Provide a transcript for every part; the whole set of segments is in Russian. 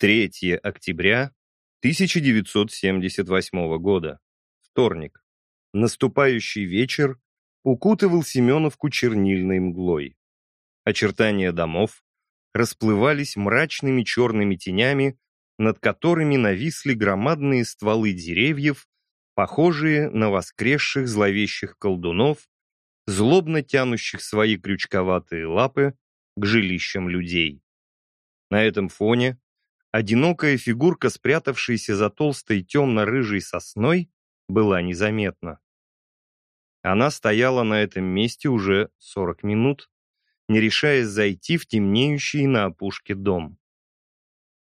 3 октября 1978 года. Вторник. Наступающий вечер укутывал Семеновку чернильной мглой. Очертания домов расплывались мрачными черными тенями, над которыми нависли громадные стволы деревьев, похожие на воскресших зловещих колдунов, злобно тянущих свои крючковатые лапы к жилищам людей. На этом фоне одинокая фигурка, спрятавшаяся за толстой темно-рыжей сосной, была незаметна. Она стояла на этом месте уже 40 минут, не решаясь зайти в темнеющий на опушке дом.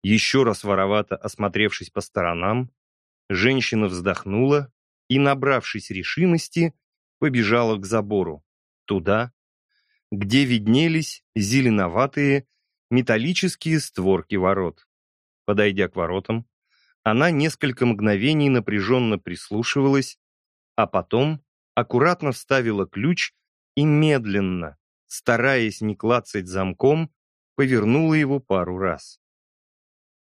Еще раз воровато осмотревшись по сторонам, женщина вздохнула и, набравшись решимости, побежала к забору, туда, где виднелись зеленоватые металлические створки ворот. Подойдя к воротам, она несколько мгновений напряженно прислушивалась, а потом аккуратно вставила ключ и медленно, стараясь не клацать замком, повернула его пару раз.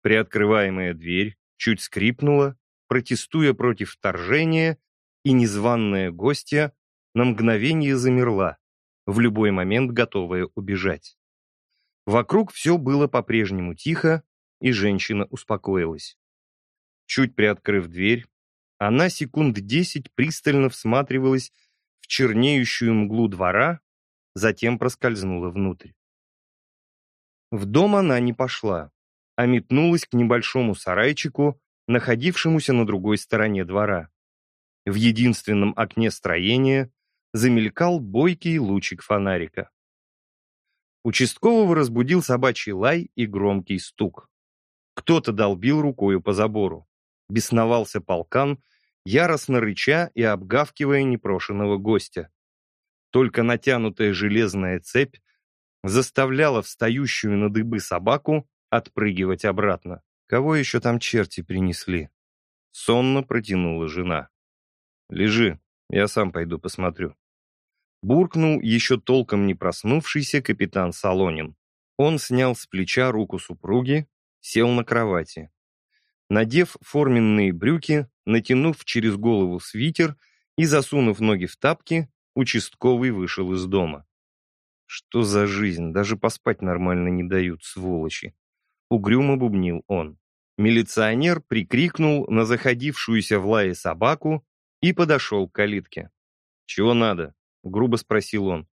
Приоткрываемая дверь чуть скрипнула, протестуя против вторжения, и незваная гостья на мгновение замерла, в любой момент готовая убежать. Вокруг все было по-прежнему тихо, и женщина успокоилась. Чуть приоткрыв дверь, она секунд десять пристально всматривалась в чернеющую мглу двора, затем проскользнула внутрь. В дом она не пошла, а метнулась к небольшому сарайчику, находившемуся на другой стороне двора. В единственном окне строения замелькал бойкий лучик фонарика. Участкового разбудил собачий лай и громкий стук. Кто-то долбил рукою по забору. Бесновался полкан, яростно рыча и обгавкивая непрошенного гостя. Только натянутая железная цепь заставляла встающую на дыбы собаку отпрыгивать обратно. Кого еще там черти принесли? Сонно протянула жена. «Лежи, я сам пойду посмотрю». Буркнул еще толком не проснувшийся капитан Солонин. Он снял с плеча руку супруги, сел на кровати. Надев форменные брюки, натянув через голову свитер и засунув ноги в тапки, участковый вышел из дома. Что за жизнь, даже поспать нормально не дают, сволочи угрюмо бубнил он. Милиционер прикрикнул на заходившуюся в лае собаку и подошел к калитке. «Чего надо?» — грубо спросил он.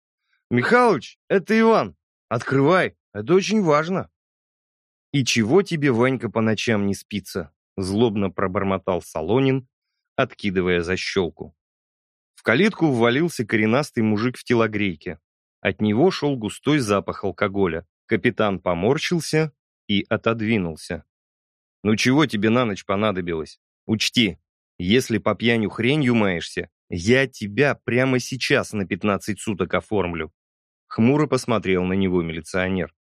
«Михалыч, это Иван! Открывай, это очень важно!» «И чего тебе, Ванька, по ночам не спится?» — злобно пробормотал Солонин, откидывая защелку. В калитку ввалился коренастый мужик в телогрейке. От него шел густой запах алкоголя. Капитан поморщился и отодвинулся. «Ну чего тебе на ночь понадобилось? Учти, если по пьяню хренью маешься, я тебя прямо сейчас на 15 суток оформлю». Хмуро посмотрел на него милиционер.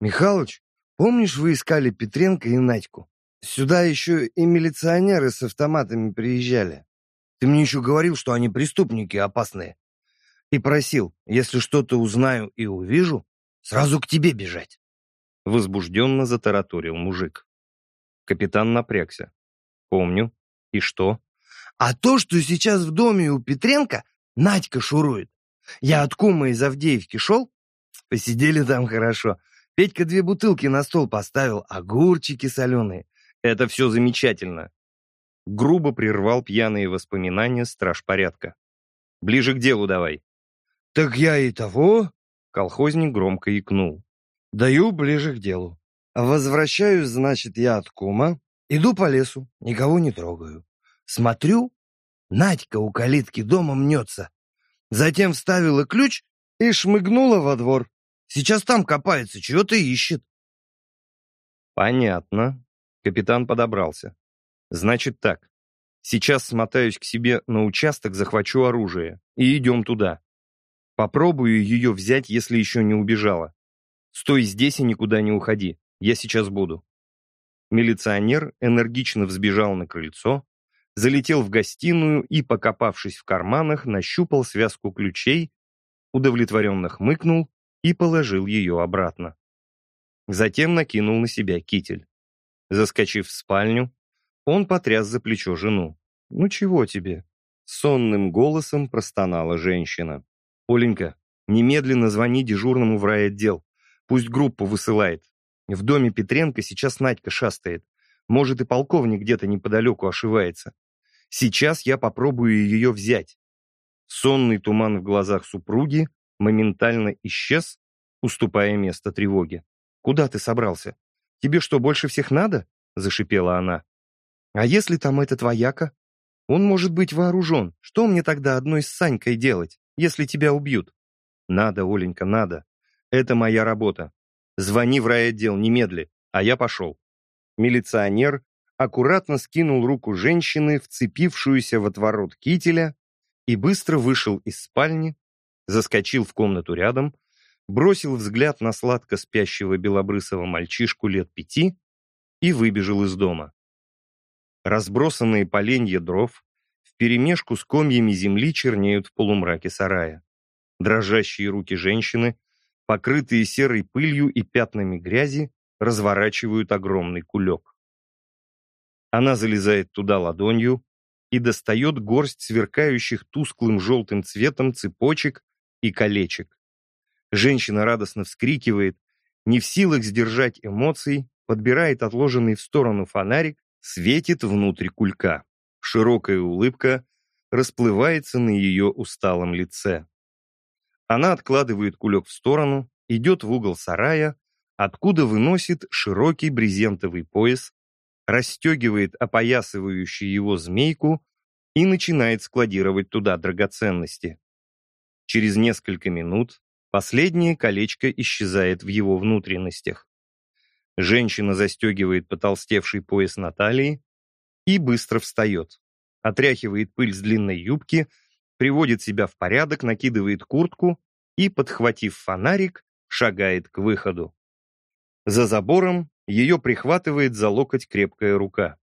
«Михалыч, помнишь, вы искали Петренко и Надьку? Сюда еще и милиционеры с автоматами приезжали. Ты мне еще говорил, что они преступники опасные. И просил, если что-то узнаю и увижу, сразу к тебе бежать. Возбужденно затараторил мужик. Капитан напрягся. Помню. И что? А то, что сейчас в доме у Петренко Надька шурует. Я от кума из Авдеевки шел, посидели там хорошо. Петька две бутылки на стол поставил, огурчики соленые. Это все замечательно. Грубо прервал пьяные воспоминания страж порядка. Ближе к делу давай. Так я и того. Колхозник громко икнул. Даю ближе к делу. Возвращаюсь, значит, я от кума, иду по лесу, никого не трогаю. Смотрю, Надька у калитки дома мнется. Затем вставила ключ и шмыгнула во двор. Сейчас там копается, чего-то ищет. Понятно. Капитан подобрался. Значит так. Сейчас смотаюсь к себе на участок, захвачу оружие и идем туда. Попробую ее взять, если еще не убежала. Стой здесь и никуда не уходи. Я сейчас буду». Милиционер энергично взбежал на крыльцо, залетел в гостиную и, покопавшись в карманах, нащупал связку ключей, удовлетворенно хмыкнул и положил ее обратно. Затем накинул на себя китель. Заскочив в спальню, он потряс за плечо жену. «Ну чего тебе?» Сонным голосом простонала женщина. «Оленька, немедленно звони дежурному в райотдел. Пусть группу высылает. В доме Петренко сейчас Надька шастает. Может, и полковник где-то неподалеку ошивается. Сейчас я попробую ее взять». Сонный туман в глазах супруги моментально исчез, уступая место тревоге. «Куда ты собрался? Тебе что, больше всех надо?» — зашипела она. «А если там этот вояка? Он может быть вооружен. Что мне тогда одной с Санькой делать, если тебя убьют? Надо, Оленька, надо. Это моя работа. Звони в райотдел немедли, а я пошел. Милиционер аккуратно скинул руку женщины, вцепившуюся в отворот кителя, и быстро вышел из спальни, заскочил в комнату рядом, бросил взгляд на сладко спящего белобрысого мальчишку лет пяти и выбежал из дома. Разбросанные поленья дров вперемешку с комьями земли чернеют в полумраке сарая. Дрожащие руки женщины, покрытые серой пылью и пятнами грязи, разворачивают огромный кулек. Она залезает туда ладонью и достает горсть сверкающих тусклым желтым цветом цепочек и колечек. Женщина радостно вскрикивает, не в силах сдержать эмоций, подбирает отложенный в сторону фонарик светит внутрь кулька. Широкая улыбка расплывается на ее усталом лице. Она откладывает кулек в сторону, идет в угол сарая, откуда выносит широкий брезентовый пояс, расстегивает опоясывающую его змейку и начинает складировать туда драгоценности. Через несколько минут последнее колечко исчезает в его внутренностях. Женщина застегивает потолстевший пояс на талии и быстро встает. Отряхивает пыль с длинной юбки, приводит себя в порядок, накидывает куртку и, подхватив фонарик, шагает к выходу. За забором ее прихватывает за локоть крепкая рука.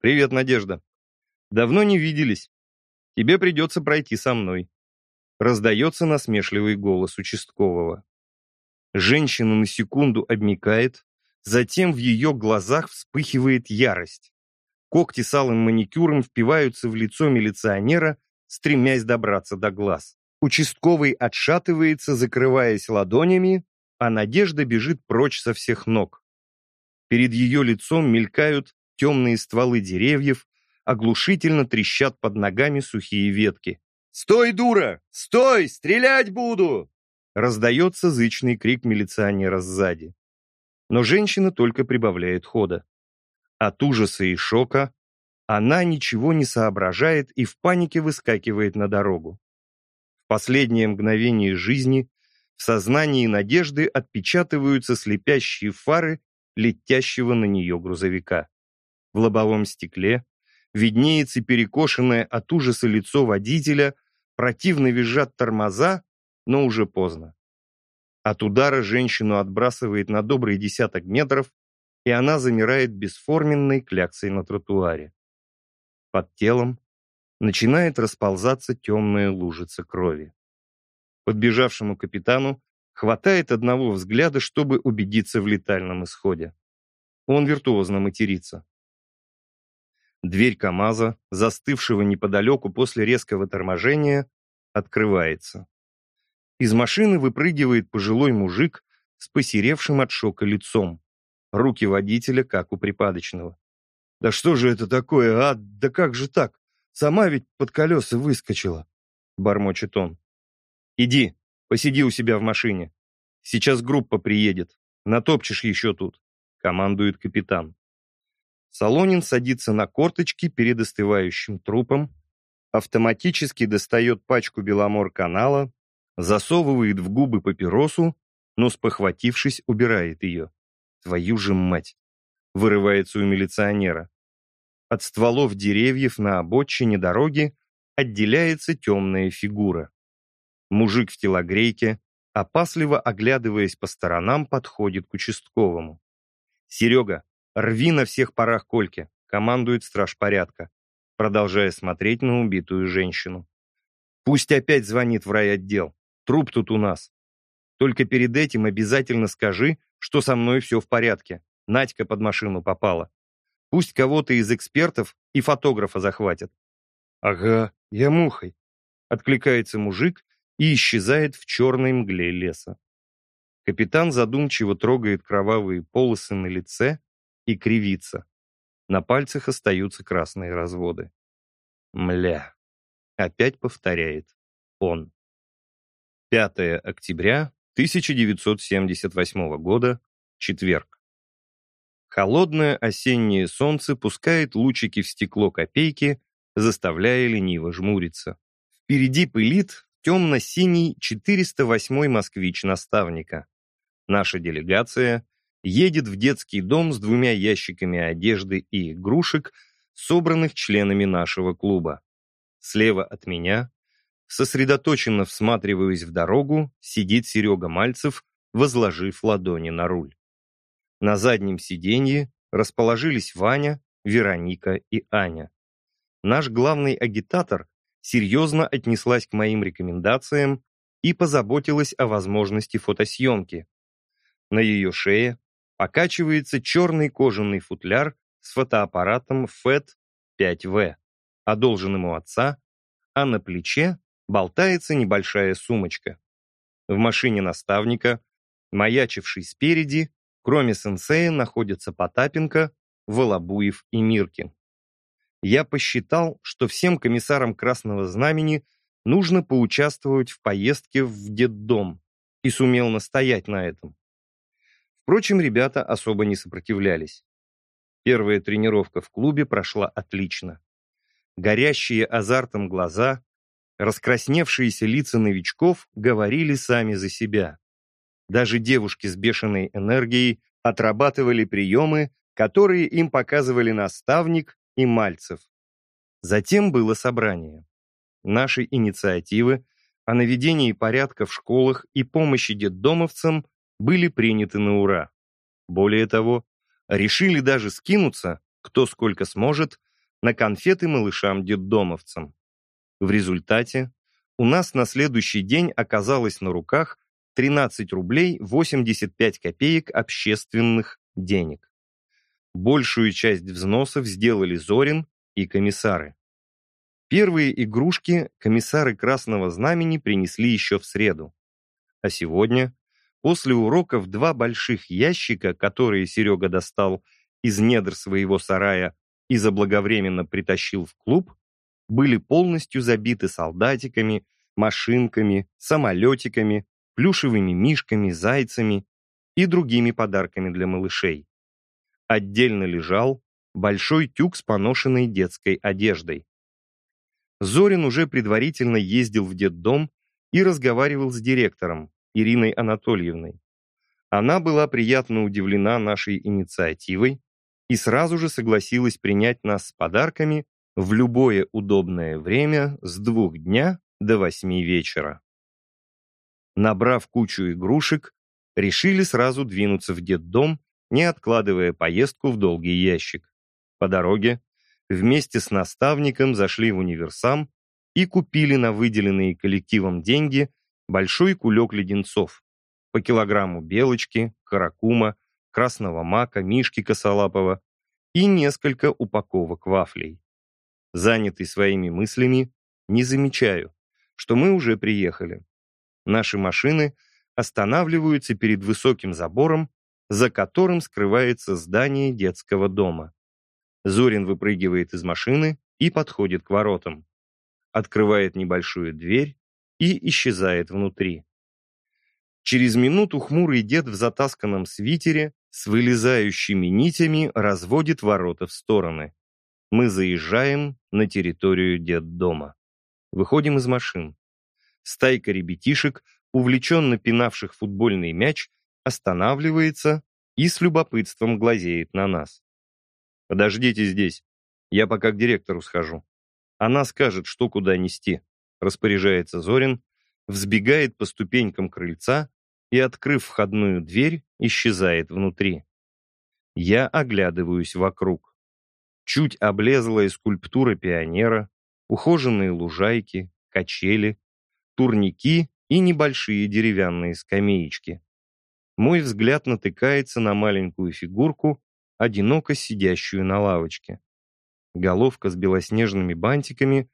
«Привет, Надежда. Давно не виделись. Тебе придется пройти со мной». Раздается насмешливый голос участкового. Женщина на секунду обмикает, Затем в ее глазах вспыхивает ярость. Когти с алым маникюром впиваются в лицо милиционера, стремясь добраться до глаз. Участковый отшатывается, закрываясь ладонями, а Надежда бежит прочь со всех ног. Перед ее лицом мелькают темные стволы деревьев, оглушительно трещат под ногами сухие ветки. «Стой, дура! Стой! Стрелять буду!» Раздается зычный крик милиционера сзади но женщина только прибавляет хода. От ужаса и шока она ничего не соображает и в панике выскакивает на дорогу. В последнее мгновение жизни в сознании Надежды отпечатываются слепящие фары летящего на нее грузовика. В лобовом стекле виднеется перекошенное от ужаса лицо водителя, противно визжат тормоза, но уже поздно. От удара женщину отбрасывает на добрый десяток метров, и она замирает бесформенной кляксой на тротуаре. Под телом начинает расползаться темная лужица крови. Подбежавшему капитану хватает одного взгляда, чтобы убедиться в летальном исходе. Он виртуозно матерится. Дверь КамАЗа, застывшего неподалеку после резкого торможения, открывается. Из машины выпрыгивает пожилой мужик с посеревшим от шока лицом. Руки водителя, как у припадочного. «Да что же это такое, а? Да как же так? Сама ведь под колеса выскочила!» Бормочет он. «Иди, посиди у себя в машине. Сейчас группа приедет. Натопчешь еще тут», — командует капитан. Солонин садится на корточки перед остывающим трупом, автоматически достает пачку Беломор-канала, засовывает в губы папиросу, но, спохватившись, убирает ее. Твою же мать! Вырывается у милиционера. От стволов деревьев на обочине дороги отделяется темная фигура. Мужик в телогрейке, опасливо оглядываясь по сторонам, подходит к участковому. «Серега, рви на всех парах кольки», — командует страж порядка, продолжая смотреть на убитую женщину. «Пусть опять звонит в райотдел. Труп тут у нас. Только перед этим обязательно скажи, что со мной все в порядке. Надька под машину попала. Пусть кого-то из экспертов и фотографа захватят. Ага, я мухой. Откликается мужик и исчезает в черной мгле леса. Капитан задумчиво трогает кровавые полосы на лице и кривится. На пальцах остаются красные разводы. Мля. Опять повторяет. Он. 5 октября 1978 года. Четверг. Холодное осеннее солнце пускает лучики в стекло копейки, заставляя лениво жмуриться. Впереди пылит темно-синий 408-й москвич наставника. Наша делегация едет в детский дом с двумя ящиками одежды и игрушек, собранных членами нашего клуба. Слева от меня, сосредоточенно всматриваясь в дорогу, сидит Серега Мальцев, возложив ладони на руль. На заднем сиденье расположились Ваня, Вероника и Аня. Наш главный агитатор серьезно отнеслась к моим рекомендациям и позаботилась о возможности фотосъемки. На ее шее покачивается черный кожаный футляр с фотоаппаратом FET-5V, одолженным у отца, а на плече болтается небольшая сумочка. В машине наставника, маячивший спереди, кроме сенсея находятся Потапенко, Волобуев и Миркин. Я посчитал, что всем комиссарам Красного Знамени нужно поучаствовать в поездке в детдом и сумел настоять на этом. Впрочем, ребята особо не сопротивлялись. Первая тренировка в клубе прошла отлично. Горящие азартом глаза, раскрасневшиеся лица новичков говорили сами за себя. Даже девушки с бешеной энергией отрабатывали приемы, которые им показывали наставник и Мальцев. Затем было собрание. Наши инициативы о наведении порядка в школах и помощи детдомовцам были приняты на ура. Более того, решили даже скинуться, кто сколько сможет, на конфеты малышам-детдомовцам. В результате у нас на следующий день оказалось на руках 13 рублей 85 копеек общественных денег. Большую часть взносов сделали Зорин и комиссары. Первые игрушки комиссары Красного Знамени принесли еще в среду. А сегодня После уроков два больших ящика, которые Серега достал из недр своего сарая и заблаговременно притащил в клуб, были полностью забиты солдатиками, машинками, самолетиками, плюшевыми мишками, зайцами и другими подарками для малышей. Отдельно лежал большой тюк с поношенной детской одеждой. Зорин уже предварительно ездил в детдом и разговаривал с директором, Ириной Анатольевной. Она была приятно удивлена нашей инициативой и сразу же согласилась принять нас с подарками в любое удобное время с двух дня до восьми вечера. Набрав кучу игрушек, решили сразу двинуться в детдом, не откладывая поездку в долгий ящик. По дороге вместе с наставником зашли в универсам и купили на выделенные коллективом деньги большой кулек леденцов, по килограмму белочки, каракума, красного мака, мишки косолапого и несколько упаковок вафлей. Занятый своими мыслями, не замечаю, что мы уже приехали. Наши машины останавливаются перед высоким забором, за которым скрывается здание детского дома. Зорин выпрыгивает из машины и подходит к воротам. Открывает небольшую дверь и исчезает внутри. Через минуту хмурый дед в затасканном свитере с вылезающими нитями разводит ворота в стороны. Мы заезжаем на территорию детдома. Выходим из машин. Стайка ребятишек, увлеченно пинавших футбольный мяч, останавливается и с любопытством глазеет на нас. «Подождите здесь, я пока к директору схожу. Она скажет, что куда нести», распоряжается Зорин, взбегает по ступенькам крыльца и, открыв входную дверь, исчезает внутри. Я оглядываюсь вокруг. Чуть облезлая скульптура пионера, ухоженные лужайки, качели, турники и небольшие деревянные скамеечки. Мой взгляд натыкается на маленькую фигурку, одиноко сидящую на лавочке. Головка с белоснежными бантиками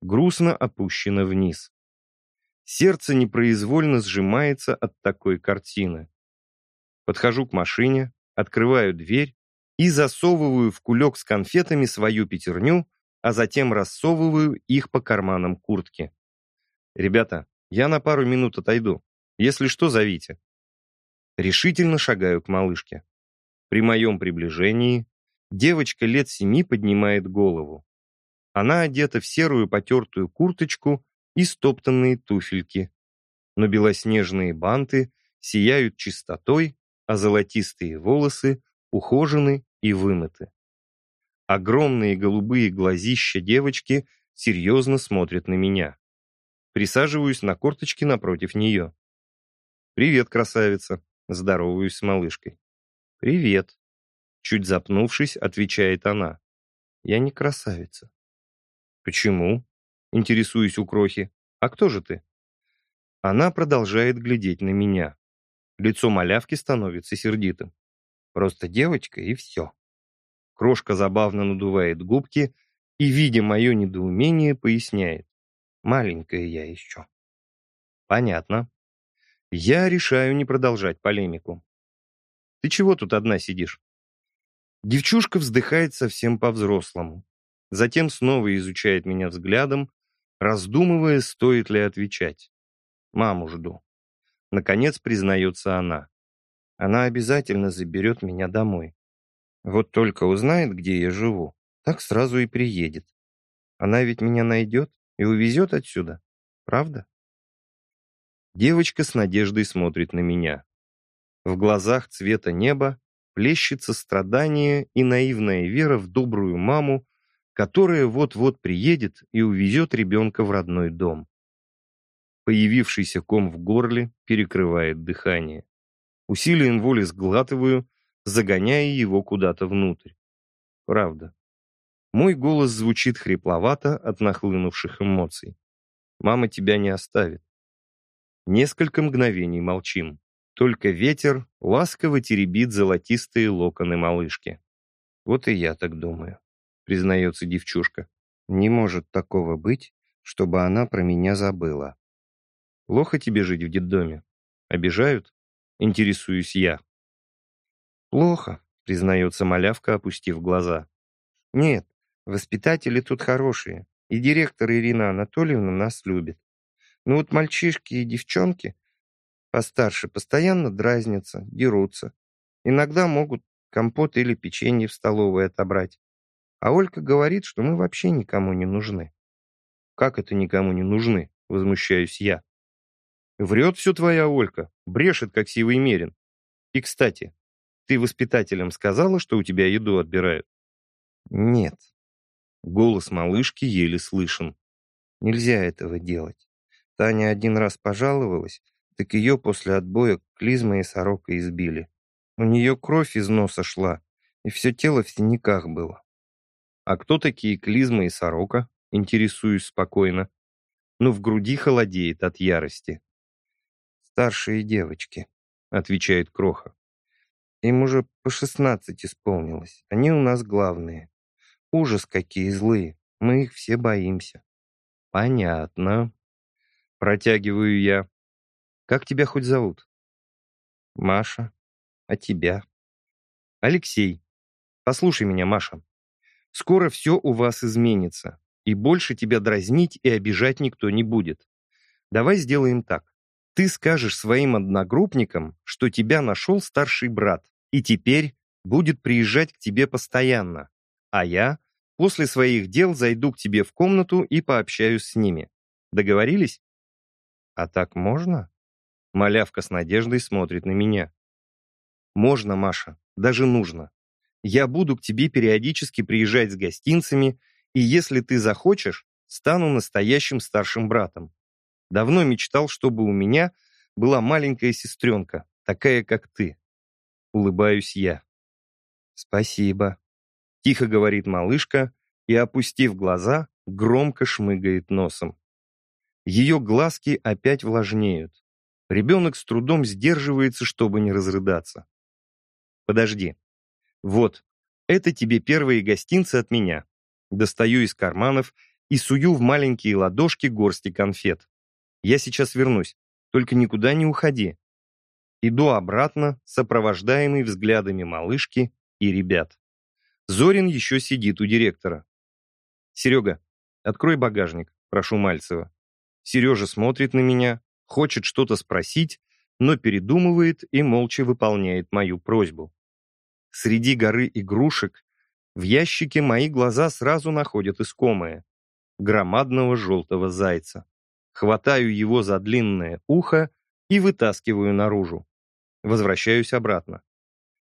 грустно опущена вниз. Сердце непроизвольно сжимается от такой картины. Подхожу к машине, открываю дверь и засовываю в кулек с конфетами свою пятерню, а затем рассовываю их по карманам куртки. «Ребята, я на пару минут отойду. Если что, зовите». Решительно шагаю к малышке. При моем приближении девочка лет семи поднимает голову. Она одета в серую потертую курточку и стоптанные туфельки. Но белоснежные банты сияют чистотой, а золотистые волосы ухожены и вымыты. Огромные голубые глазища девочки серьезно смотрят на меня. Присаживаюсь на корточки напротив нее. «Привет, красавица!» Здороваюсь с малышкой. «Привет!» Чуть запнувшись, отвечает она. «Я не красавица». «Почему?» Интересуюсь у крохи. «А кто же ты?» Она продолжает глядеть на меня. Лицо малявки становится сердитым. Просто девочка и все. Крошка забавно надувает губки и, видя мое недоумение, поясняет. Маленькая я еще. Понятно. Я решаю не продолжать полемику. Ты чего тут одна сидишь? Девчушка вздыхает совсем по-взрослому. Затем снова изучает меня взглядом, раздумывая, стоит ли отвечать. Маму жду. Наконец признается она. Она обязательно заберет меня домой. Вот только узнает, где я живу, так сразу и приедет. Она ведь меня найдет и увезет отсюда, правда? Девочка с надеждой смотрит на меня. В глазах цвета неба плещется страдание и наивная вера в добрую маму, которая вот-вот приедет и увезет ребенка в родной дом. Появившийся ком в горле перекрывает дыхание. Усилием воли сглатываю, загоняя его куда-то внутрь. Правда. Мой голос звучит хрипловато от нахлынувших эмоций. Мама тебя не оставит. Несколько мгновений молчим. Только ветер ласково теребит золотистые локоны малышки. Вот и я так думаю, признается девчушка. Не может такого быть, чтобы она про меня забыла. Плохо тебе жить в детдоме? Обижают? Интересуюсь я. Плохо, признается малявка, опустив глаза. Нет, воспитатели тут хорошие, и директор Ирина Анатольевна нас любит. Но вот мальчишки и девчонки постарше постоянно дразнятся, дерутся. Иногда могут компот или печенье в столовой отобрать. А Олька говорит, что мы вообще никому не нужны. «Как это никому не нужны?» — возмущаюсь я. Врет все твоя Олька, брешет, как сивый мерин. И, кстати, ты воспитателям сказала, что у тебя еду отбирают? Нет. Голос малышки еле слышен. Нельзя этого делать. Таня один раз пожаловалась, так ее после отбоя клизма и сорока избили. У нее кровь из носа шла, и все тело в синяках было. А кто такие клизма и сорока? Интересуюсь спокойно. Но в груди холодеет от ярости старшие девочки», — отвечает Кроха. «Им уже по шестнадцать исполнилось. Они у нас главные. Ужас, какие злые. Мы их все боимся». «Понятно». Протягиваю я. «Как тебя хоть зовут?» «Маша. А тебя?» «Алексей. Послушай меня, Маша. Скоро все у вас изменится, и больше тебя дразнить и обижать никто не будет. Давай сделаем так. Ты скажешь своим одногруппникам, что тебя нашел старший брат, и теперь будет приезжать к тебе постоянно, а я после своих дел зайду к тебе в комнату и пообщаюсь с ними. Договорились? А так можно? Малявка с надеждой смотрит на меня. Можно, Маша, даже нужно. Я буду к тебе периодически приезжать с гостинцами, и если ты захочешь, стану настоящим старшим братом. Давно мечтал, чтобы у меня была маленькая сестренка, такая, как ты. Улыбаюсь я. Спасибо. Тихо говорит малышка и, опустив глаза, громко шмыгает носом. Ее глазки опять влажнеют. Ребенок с трудом сдерживается, чтобы не разрыдаться. Подожди. Вот, это тебе первые гостинцы от меня. Достаю из карманов и сую в маленькие ладошки горсти конфет. Я сейчас вернусь, только никуда не уходи. Иду обратно, сопровождаемый взглядами малышки и ребят. Зорин еще сидит у директора. «Серега, открой багажник», — прошу Мальцева. Сережа смотрит на меня, хочет что-то спросить, но передумывает и молча выполняет мою просьбу. Среди горы игрушек в ящике мои глаза сразу находят искомое — громадного желтого зайца. Хватаю его за длинное ухо и вытаскиваю наружу. Возвращаюсь обратно.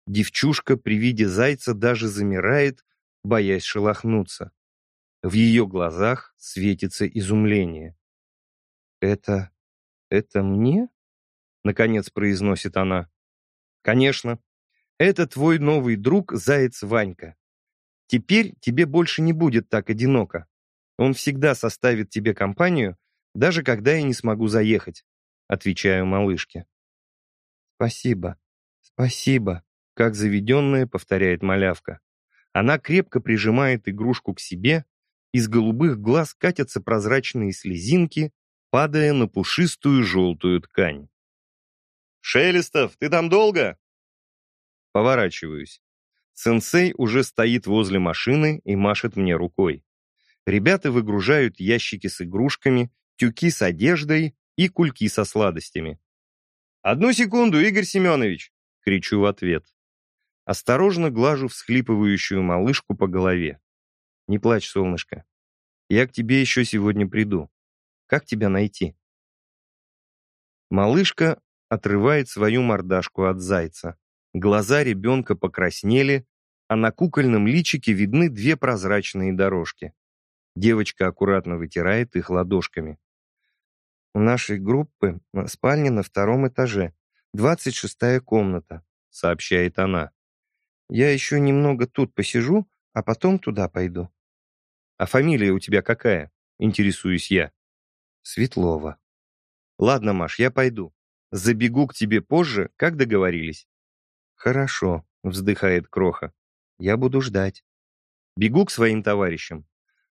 Девчушка при виде зайца даже замирает, боясь шелохнуться. В ее глазах светится изумление. «Это... это мне?» — наконец произносит она. «Конечно. Это твой новый друг, заяц Ванька. Теперь тебе больше не будет так одиноко. Он всегда составит тебе компанию, даже когда я не смогу заехать», — отвечаю малышке. «Спасибо, спасибо», — как заведенная повторяет малявка. Она крепко прижимает игрушку к себе, из голубых глаз катятся прозрачные слезинки, падая на пушистую желтую ткань. «Шелестов, ты там долго?» Поворачиваюсь. Сенсей уже стоит возле машины и машет мне рукой. Ребята выгружают ящики с игрушками, тюки с одеждой и кульки со сладостями. «Одну секунду, Игорь Семенович!» — кричу в ответ. Осторожно глажу всхлипывающую малышку по голове. «Не плачь, солнышко. Я к тебе еще сегодня приду. Как тебя найти?» Малышка отрывает свою мордашку от зайца. Глаза ребенка покраснели, а на кукольном личике видны две прозрачные дорожки. Девочка аккуратно вытирает их ладошками. У нашей группы спальня на втором этаже, двадцать шестая комната, сообщает она. Я еще немного тут посижу, а потом туда пойду. А фамилия у тебя какая? Интересуюсь я. Светлова. Ладно, Маш, я пойду. Забегу к тебе позже, как договорились. Хорошо, вздыхает Кроха. Я буду ждать. Бегу к своим товарищам.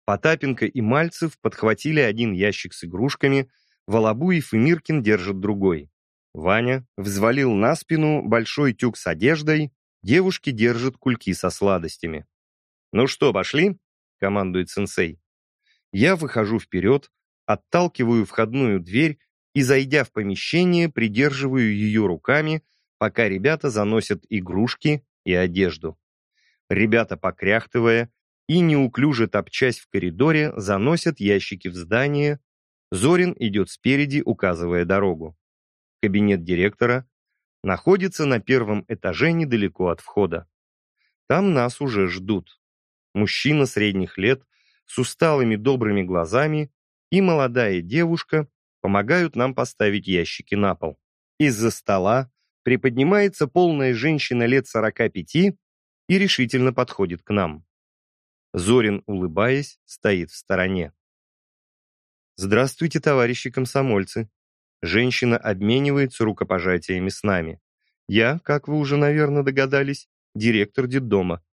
Потапенко и Мальцев подхватили один ящик с игрушками, Волобуев и Миркин держат другой. Ваня взвалил на спину большой тюк с одеждой, девушки держат кульки со сладостями. «Ну что, пошли?» — командует сенсей. Я выхожу вперед, отталкиваю входную дверь и, зайдя в помещение, придерживаю ее руками, пока ребята заносят игрушки и одежду. Ребята, покряхтывая и неуклюже топчась в коридоре, заносят ящики в здание. Зорин идет спереди, указывая дорогу. Кабинет директора находится на первом этаже недалеко от входа. Там нас уже ждут. Мужчина средних лет с усталыми добрыми глазами и молодая девушка помогают нам поставить ящики на пол. Из-за стола приподнимается полная женщина лет 45 и решительно подходит к нам. Зорин, улыбаясь, стоит в стороне. «Здравствуйте, товарищи комсомольцы!» Женщина обменивается рукопожатиями с нами. «Я, как вы уже, наверное, догадались, директор детдома.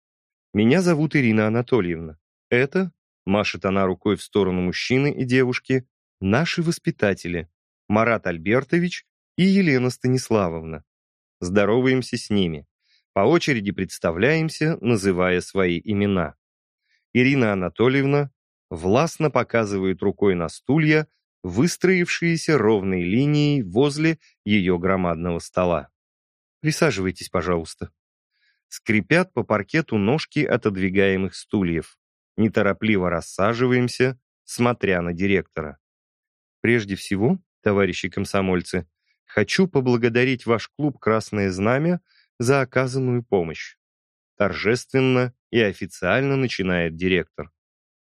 Меня зовут Ирина Анатольевна. Это Машет она рукой в сторону мужчины и девушки. Наши воспитатели. Марат Альбертович и Елена Станиславовна. Здороваемся с ними. По очереди представляемся, называя свои имена. Ирина Анатольевна властно показывает рукой на стулья, выстроившиеся ровной линией возле ее громадного стола. Присаживайтесь, пожалуйста. Скрипят по паркету ножки отодвигаемых стульев неторопливо рассаживаемся, смотря на директора. Прежде всего, товарищи комсомольцы, хочу поблагодарить ваш клуб «Красное знамя» за оказанную помощь. Торжественно и официально начинает директор.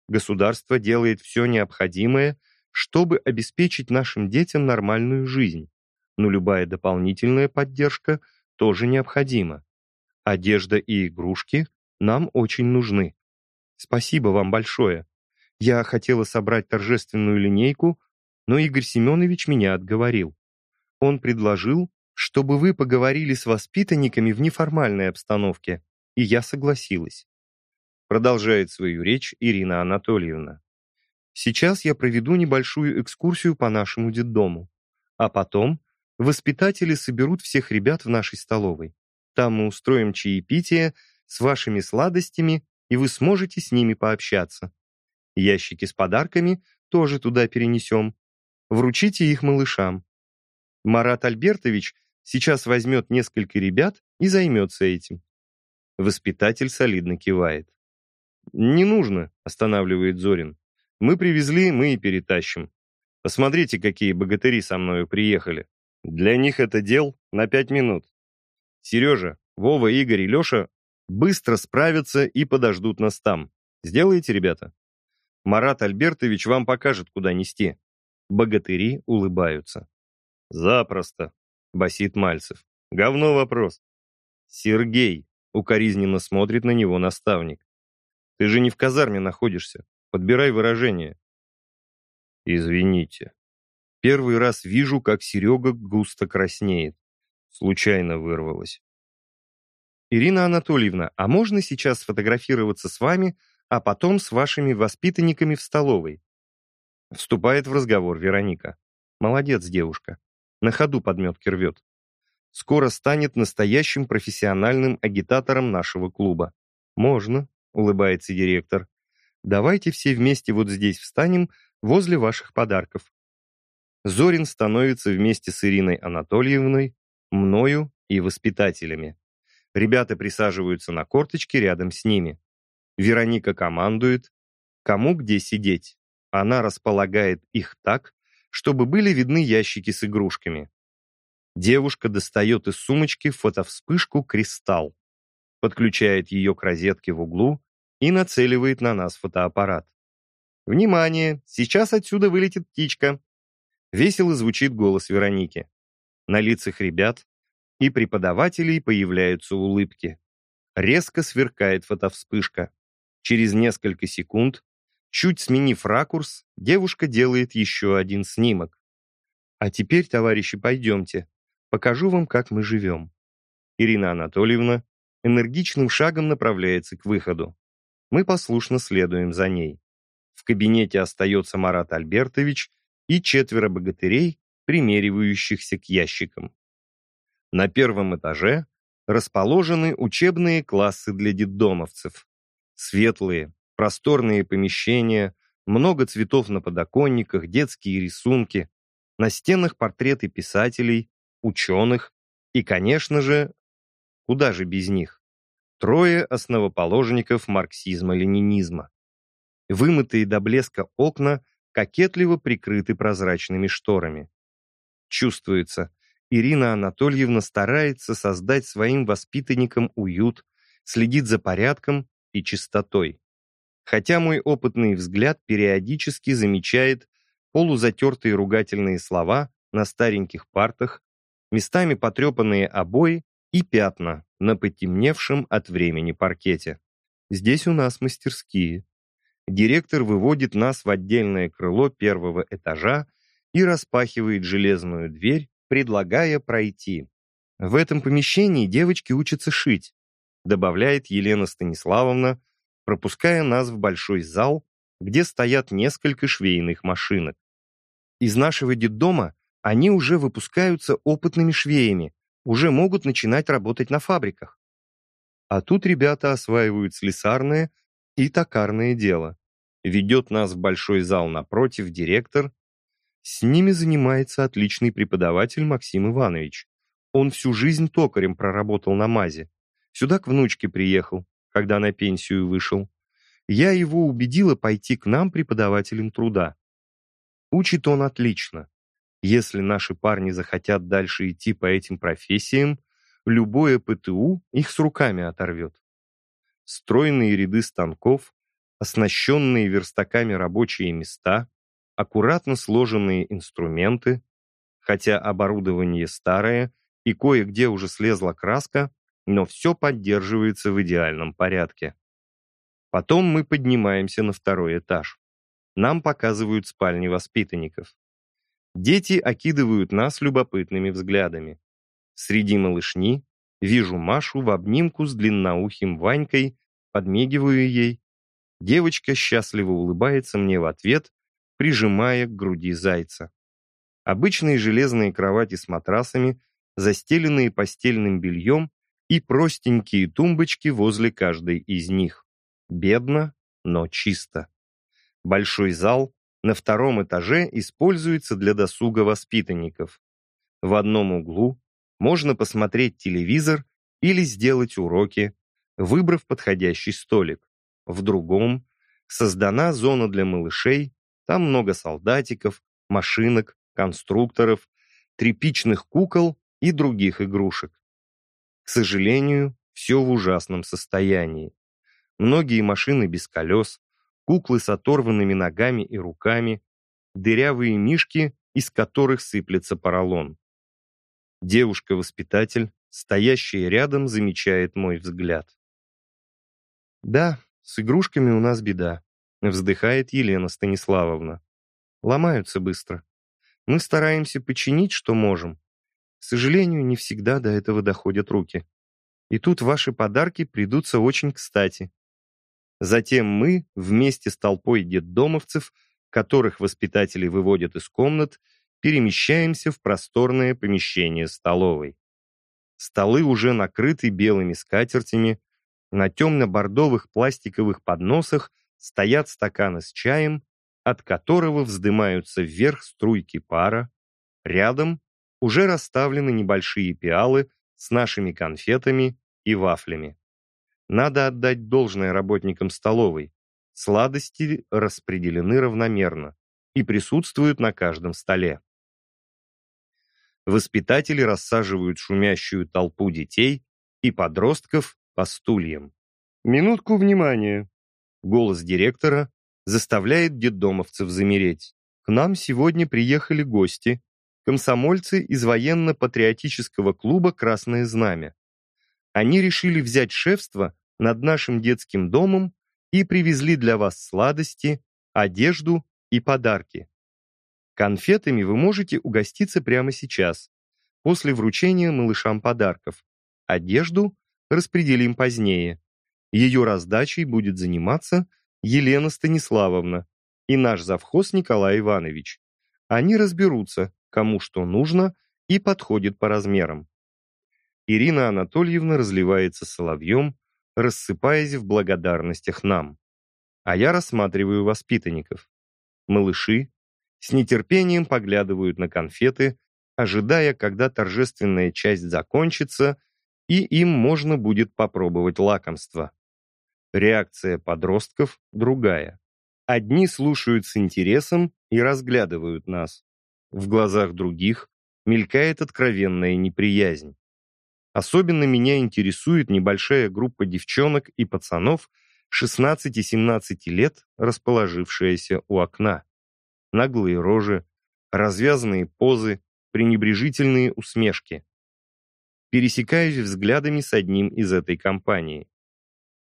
Государство делает все необходимое, чтобы обеспечить нашим детям нормальную жизнь, но любая дополнительная поддержка тоже необходима. Одежда и игрушки нам очень нужны. Спасибо вам большое. Я хотела собрать торжественную линейку, но Игорь Семенович меня отговорил. Он предложил, чтобы вы поговорили с воспитанниками в неформальной обстановке, и я согласилась. Продолжает свою речь Ирина Анатольевна. Сейчас я проведу небольшую экскурсию по нашему детдому, а потом воспитатели соберут всех ребят в нашей столовой. Там мы устроим чаепитие с вашими сладостями, и вы сможете с ними пообщаться. Ящики с подарками тоже туда перенесем. Вручите их малышам. Марат Альбертович сейчас возьмет несколько ребят и займется этим. Воспитатель солидно кивает. «Не нужно», — останавливает Зорин. «Мы привезли, мы и перетащим. Посмотрите, какие богатыри со мною приехали. Для них это дел на пять минут. Сережа, Вова, Игорь и Леша быстро справятся и подождут нас там. Сделаете, ребята? Марат Альбертович вам покажет, куда нести. Богатыри улыбаются. Запросто, басит Мальцев. Говно вопрос. Сергей укоризненно смотрит на него наставник. Ты же не в казарме находишься. Подбирай выражение. Извините. Первый раз вижу, как Серега густо краснеет. Случайно вырвалось. Ирина Анатольевна, а можно сейчас сфотографироваться с вами, а потом с вашими воспитанниками в столовой? Вступает в разговор Вероника. Молодец, девушка. На ходу подметки рвет. Скоро станет настоящим профессиональным агитатором нашего клуба. Можно, улыбается директор. Давайте все вместе вот здесь встанем, возле ваших подарков. Зорин становится вместе с Ириной Анатольевной, мною и воспитателями. Ребята присаживаются на корточки рядом с ними. Вероника командует, кому где сидеть. Она располагает их так, чтобы были видны ящики с игрушками. Девушка достает из сумочки фотовспышку «Кристалл», подключает ее к розетке в углу и нацеливает на нас фотоаппарат. «Внимание! Сейчас отсюда вылетит птичка!» Весело звучит голос Вероники. На лицах ребят и преподавателей появляются улыбки. Резко сверкает фотовспышка. Через несколько секунд, чуть сменив ракурс, девушка делает еще один снимок. А теперь, товарищи, пойдемте. Покажу вам, как мы живем. Ирина Анатольевна энергичным шагом направляется к выходу. Мы послушно следуем за ней. В кабинете остается Марат Альбертович и четверо богатырей, примеривающихся к ящикам. На первом этаже расположены учебные классы для детдомовцев. Светлые, просторные помещения, много цветов на подоконниках, детские рисунки, на стенах портреты писателей, ученых и, конечно же, куда же без них, трое основоположников марксизма-ленинизма. Вымытые до блеска окна кокетливо прикрыты прозрачными шторами. Чувствуется, Ирина Анатольевна старается создать своим воспитанникам уют, следит за порядком и чистотой. Хотя мой опытный взгляд периодически замечает полузатертые ругательные слова на стареньких партах, местами потрепанные обои и пятна на потемневшем от времени паркете. Здесь у нас мастерские. Директор выводит нас в отдельное крыло первого этажа и распахивает железную дверь, предлагая пройти. В этом помещении девочки учатся шить, добавляет Елена Станиславовна, пропуская нас в большой зал, где стоят несколько швейных машинок. Из нашего детдома они уже выпускаются опытными швеями, уже могут начинать работать на фабриках. А тут ребята осваивают слесарное и токарное дело. Ведет нас в большой зал напротив директор с ними занимается отличный преподаватель Максим Иванович. Он всю жизнь токарем проработал на МАЗе. Сюда к внучке приехал, когда на пенсию вышел. Я его убедила пойти к нам преподавателем труда. Учит он отлично. Если наши парни захотят дальше идти по этим профессиям, любое ПТУ их с руками оторвет. Стройные ряды станков, оснащенные верстаками рабочие места, аккуратно сложенные инструменты, хотя оборудование старое и кое-где уже слезла краска, но все поддерживается в идеальном порядке. Потом мы поднимаемся на второй этаж. Нам показывают спальни воспитанников. Дети окидывают нас любопытными взглядами. Среди малышни вижу Машу в обнимку с длинноухим Ванькой, подмигиваю ей. Девочка счастливо улыбается мне в ответ, прижимая к груди зайца. Обычные железные кровати с матрасами, застеленные постельным бельем и простенькие тумбочки возле каждой из них. Бедно, но чисто. Большой зал на втором этаже используется для досуга воспитанников. В одном углу можно посмотреть телевизор или сделать уроки, выбрав подходящий столик. В другом создана зона для малышей, там много солдатиков, машинок, конструкторов, тряпичных кукол и других игрушек. К сожалению, все в ужасном состоянии. Многие машины без колес, куклы с оторванными ногами и руками, дырявые мишки, из которых сыплется поролон. Девушка-воспитатель, стоящая рядом, замечает мой взгляд. «Да, с игрушками у нас беда», — вздыхает Елена Станиславовна. «Ломаются быстро. Мы стараемся починить, что можем. К сожалению, не всегда до этого доходят руки. И тут ваши подарки придутся очень кстати. Затем мы, вместе с толпой детдомовцев, которых воспитатели выводят из комнат, перемещаемся в просторное помещение столовой. Столы уже накрыты белыми скатертями, на темно-бордовых пластиковых подносах стоят стаканы с чаем, от которого вздымаются вверх струйки пара. Рядом уже расставлены небольшие пиалы с нашими конфетами и вафлями. Надо отдать должное работникам столовой. Сладости распределены равномерно и присутствуют на каждом столе. Воспитатели рассаживают шумящую толпу детей и подростков по стульям. «Минутку внимания!» Голос директора заставляет детдомовцев замереть. К нам сегодня приехали гости, комсомольцы из военно-патриотического клуба «Красное знамя». Они решили взять шефство над нашим детским домом и привезли для вас сладости, одежду и подарки. Конфетами вы можете угоститься прямо сейчас, после вручения малышам подарков. Одежду распределим позднее. Ее раздачей будет заниматься Елена Станиславовна и наш завхоз Николай Иванович. Они разберутся, кому что нужно и подходит по размерам. Ирина Анатольевна разливается соловьем, рассыпаясь в благодарностях нам. А я рассматриваю воспитанников. Малыши с нетерпением поглядывают на конфеты, ожидая, когда торжественная часть закончится, и им можно будет попробовать лакомство. Реакция подростков другая. Одни слушают с интересом и разглядывают нас. В глазах других мелькает откровенная неприязнь. Особенно меня интересует небольшая группа девчонок и пацанов 16-17 лет, расположившаяся у окна. Наглые рожи, развязанные позы, пренебрежительные усмешки. Пересекаюсь взглядами с одним из этой компании.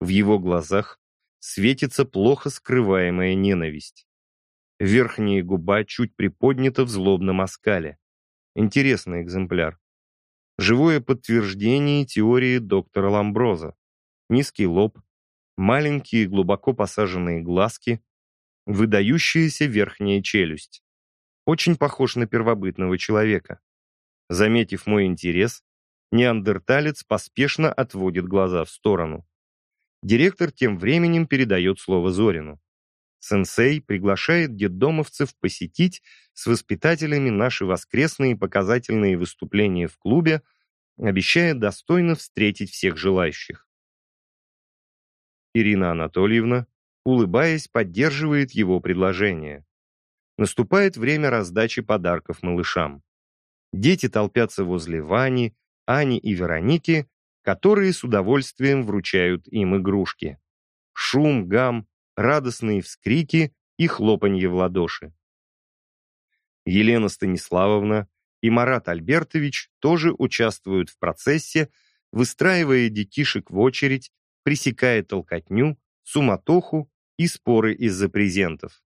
В его глазах светится плохо скрываемая ненависть. Верхняя губа чуть приподнята в злобном оскале. Интересный экземпляр. Живое подтверждение теории доктора Ламброза. Низкий лоб, маленькие глубоко посаженные глазки, выдающаяся верхняя челюсть. Очень похож на первобытного человека. Заметив мой интерес, неандерталец поспешно отводит глаза в сторону. Директор тем временем передает слово Зорину. Сенсей приглашает детдомовцев посетить с воспитателями наши воскресные показательные выступления в клубе, обещая достойно встретить всех желающих. Ирина Анатольевна, улыбаясь, поддерживает его предложение. Наступает время раздачи подарков малышам. Дети толпятся возле Вани, Ани и Вероники, которые с удовольствием вручают им игрушки. Шум, гам, радостные вскрики и хлопанье в ладоши. Елена Станиславовна и Марат Альбертович тоже участвуют в процессе, выстраивая детишек в очередь, пресекая толкотню, суматоху и споры из-за презентов.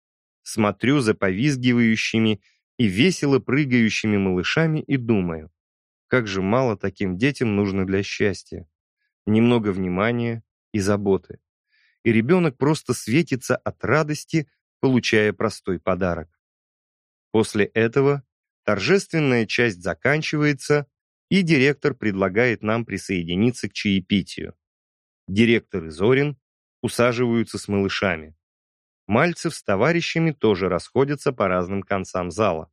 Смотрю за повизгивающими и весело прыгающими малышами и думаю, как же мало таким детям нужно для счастья. Немного внимания и заботы. И ребенок просто светится от радости, получая простой подарок. После этого торжественная часть заканчивается, и директор предлагает нам присоединиться к чаепитию. Директор и Зорин усаживаются с малышами. Мальцев с товарищами тоже расходятся по разным концам зала.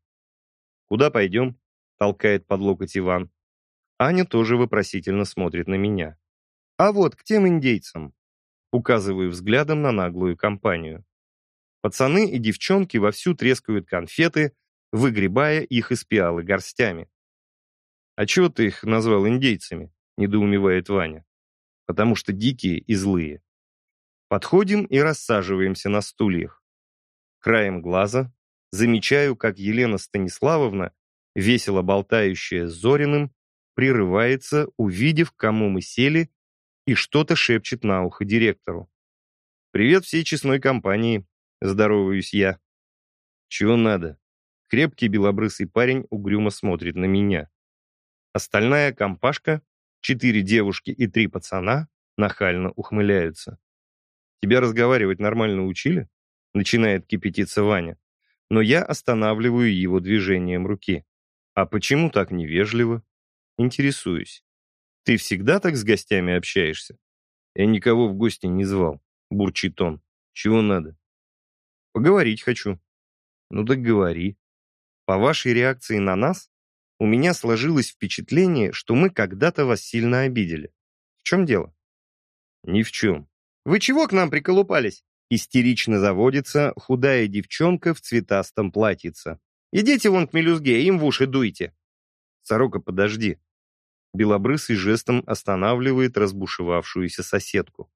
«Куда пойдем?» — толкает под локоть Иван. Аня тоже вопросительно смотрит на меня. «А вот, к тем индейцам!» Указываю взглядом на наглую компанию. Пацаны и девчонки вовсю трескают конфеты, выгребая их из пиалы горстями. «А чего ты их назвал индейцами?» — недоумевает Ваня. «Потому что дикие и злые». Подходим и рассаживаемся на стульях. Краем глаза замечаю, как Елена Станиславовна, весело болтающая с Зориным, прерывается, увидев, к кому мы сели, и что-то шепчет на ухо директору. «Привет всей честной компании», — здороваюсь я. «Чего надо?» Крепкий белобрысый парень угрюмо смотрит на меня. Остальная компашка, четыре девушки и три пацана, нахально ухмыляются. «Тебя разговаривать нормально учили?» Начинает кипятиться Ваня. Но я останавливаю его движением руки. «А почему так невежливо?» Интересуюсь. «Ты всегда так с гостями общаешься?» «Я никого в гости не звал», — бурчит он. «Чего надо?» «Поговорить хочу». «Ну так говори». По вашей реакции на нас, у меня сложилось впечатление, что мы когда-то вас сильно обидели. В чем дело? Ни в чем. Вы чего к нам приколупались? Истерично заводится худая девчонка в цветастом платьице. Идите вон к мелюзге, им в уши дуйте. Сорока, подожди. Белобрысый жестом останавливает разбушевавшуюся соседку.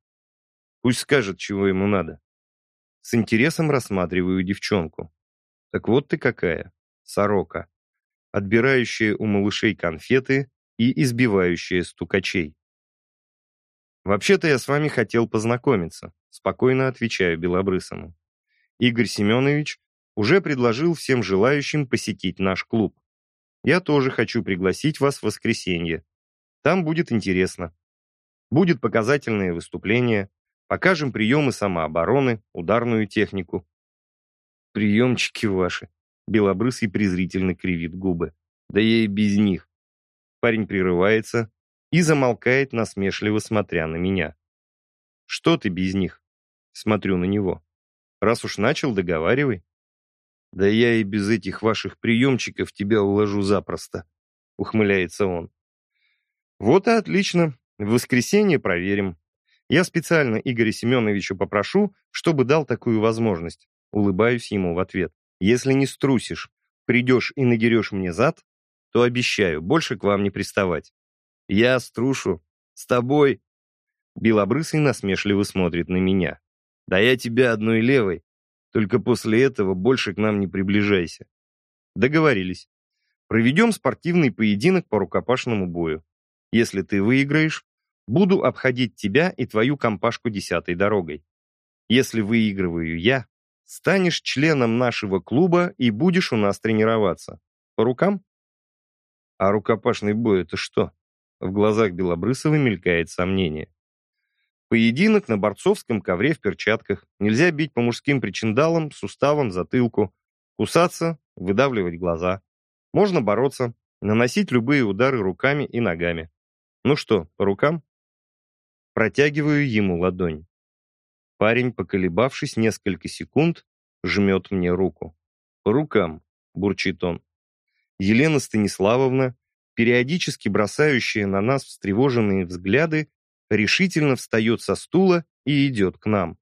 Пусть скажет, чего ему надо. С интересом рассматриваю девчонку. Так вот ты какая, сорока отбирающая у малышей конфеты и избивающая стукачей. «Вообще-то я с вами хотел познакомиться», спокойно отвечаю Белобрысому. Игорь Семенович уже предложил всем желающим посетить наш клуб. Я тоже хочу пригласить вас в воскресенье. Там будет интересно. Будет показательное выступление, покажем приемы самообороны, ударную технику. Приемчики ваши, Белобрысый презрительно кривит губы. Да я и без них. Парень прерывается и замолкает, насмешливо смотря на меня. Что ты без них? Смотрю на него. Раз уж начал, договаривай. Да я и без этих ваших приемчиков тебя уложу запросто, ухмыляется он. Вот и отлично. В воскресенье проверим. Я специально Игоря Семеновича попрошу, чтобы дал такую возможность. Улыбаюсь ему в ответ. Если не струсишь, придешь и надерешь мне зад, то обещаю, больше к вам не приставать. Я струшу. С тобой. Белобрысый насмешливо смотрит на меня. Да я тебя одной левой. Только после этого больше к нам не приближайся. Договорились. Проведем спортивный поединок по рукопашному бою. Если ты выиграешь, буду обходить тебя и твою компашку десятой дорогой. Если выигрываю я, Станешь членом нашего клуба и будешь у нас тренироваться. По рукам? А рукопашный бой — это что? В глазах Белобрысова мелькает сомнение. Поединок на борцовском ковре в перчатках. Нельзя бить по мужским причиндалам, суставам, затылку. Кусаться, выдавливать глаза. Можно бороться, наносить любые удары руками и ногами. Ну что, по рукам? Протягиваю ему ладонь. Парень, поколебавшись несколько секунд, жмет мне руку. «По рукам», — бурчит он. Елена Станиславовна, периодически бросающая на нас встревоженные взгляды, решительно встает со стула и идет к нам.